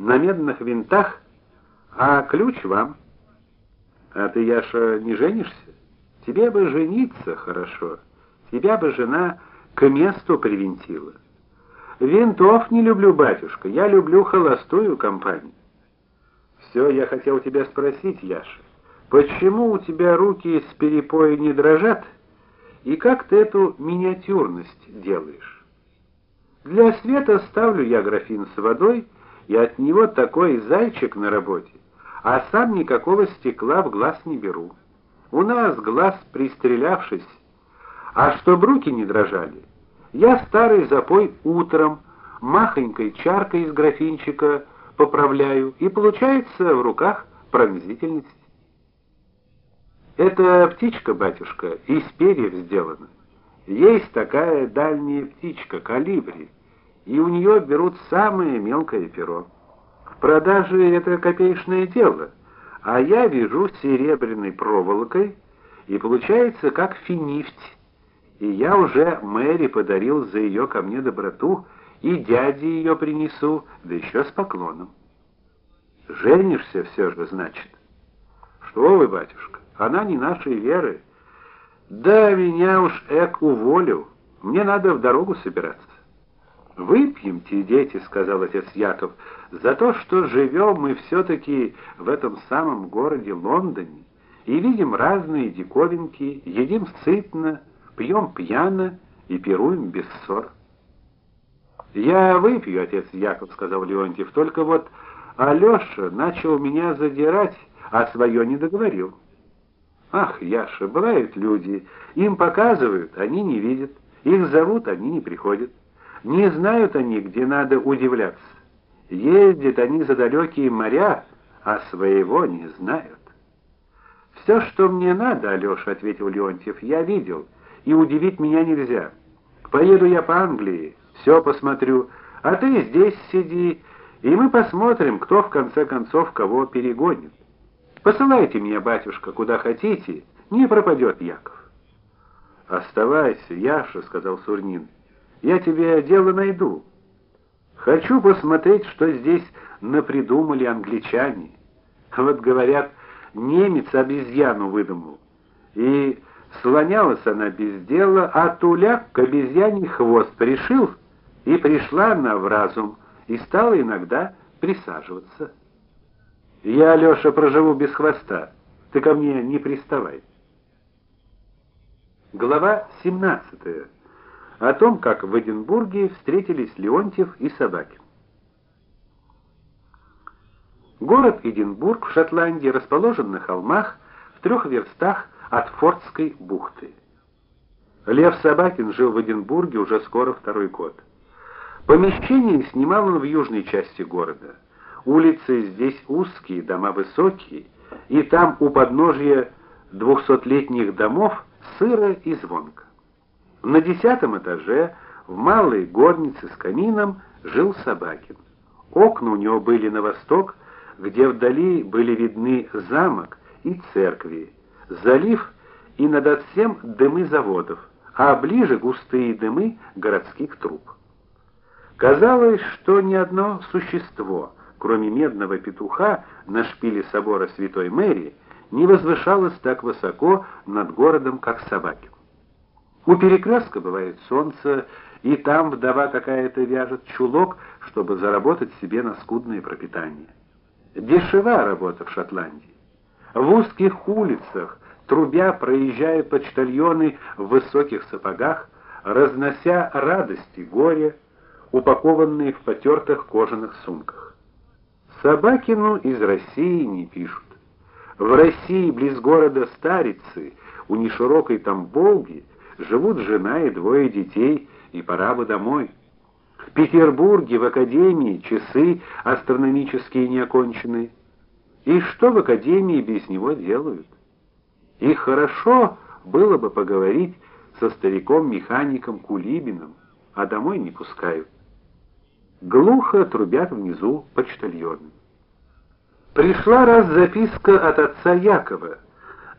на медных винтах, а ключ вам. А ты, Яша, не женишься? Тебе бы жениться хорошо. Тебя бы жена к месту привинтила. Винтов не люблю, батюшка. Я люблю холостую компанию. Все, я хотел тебя спросить, Яша. Почему у тебя руки с перепоя не дрожат? И как ты эту миниатюрность делаешь? Для света ставлю я графин с водой, и от него такой зайчик на работе, а сам никакого стекла в глаз не беру. У нас глаз пристрелявшись, а чтоб руки не дрожали, я старый запой утром махонькой чаркой из графинчика поправляю, и получается в руках пронзительность. Это птичка, батюшка, из перьев сделана. Есть такая дальняя птичка калибри, и у нее берут самое мелкое перо. В продаже это копеечное дело, а я вяжу серебряной проволокой, и получается как финифть. И я уже Мэри подарил за ее ко мне доброту, и дяде ее принесу, да еще с поклоном. Женишься все же, значит. Что вы, батюшка? Она не нашей веры. Да меня уж эк уволил. Мне надо в дорогу собираться. Выпьемте, дети, сказал отец Яков, за то, что живем мы все таки в этом самом городе Лондоне и видим разные диковинки, едим сытно, пьем пьяно и пируем без ссор. Я выпью, отец Яков, сказал Леонтьев, только вот Алёша начал меня задирать, а свое не договорил. Ах, Яша, бывают люди, им показывают, они не видят, их зовут, они не приходят. Не знают они, где надо удивляться. Ездят они за далекие моря, а своего не знают. «Все, что мне надо, Алёша, ответил Леонтьев. Я видел, и удивить меня нельзя. Поеду я по Англии, все посмотрю, а ты здесь сиди, и мы посмотрим, кто в конце концов кого перегонит. Посылайте меня, батюшка, куда хотите, не пропадет Яков. Оставайся, Яша, сказал Сурнин. Я тебе дело найду. Хочу посмотреть, что здесь напридумали англичане. Вот говорят, немец обезьяну выдумал. И слонялась она без дела, а туляк к обезьяне хвост пришил, и пришла она в разум и стала иногда присаживаться. Я, Алёша, проживу без хвоста. Ты ко мне не приставай. Глава 17 о том, как в Эдинбурге встретились Леонтьев и Собакин. Город Эдинбург в Шотландии расположен на холмах в трех верстах от Фортской бухты. Лев Собакин жил в Эдинбурге уже скоро второй год. Помещение снимал он в южной части города. Улицы здесь узкие, дома высокие, и там у подножья двухсотлетних домов сыро и звонко. На десятом этаже в малой горнице с камином жил Собакин. Окна у него были на восток, где вдали были видны замок и церкви, залив и над всем дымы заводов, а ближе густые дымы городских труб. Казалось, что ни одно существо, кроме медного петуха на шпиле собора Святой Мэрии, не возвышалось так высоко над городом, как Собакин. У перекрестка бывает солнце, и там вдова какая-то вяжет чулок, чтобы заработать себе на скудное пропитание. Дешева работа в Шотландии. В узких улицах трубя проезжают почтальоны в высоких сапогах, разнося радости, горе, упакованные в потертых кожаных сумках. Собакину из России не пишут. В России близ города Старицы, у неширокой там Волги, живут жена и двое детей, и пора бы домой. В Петербурге в академии часы астрономические не окончены. И что в академии без него делают? И хорошо было бы поговорить со стариком-механиком Кулибиным, а домой не пускают. Глухо трубят внизу почтальоны. Пришла раз записка от отца Якова.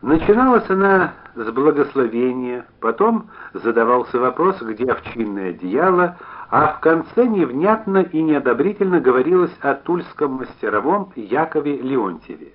Начиналась она с благословения, потом задавался вопрос, где овчинное одеяло, а в конце невнятно и неодобрительно говорилось о тульском мастеровом Якове Леонтьеве.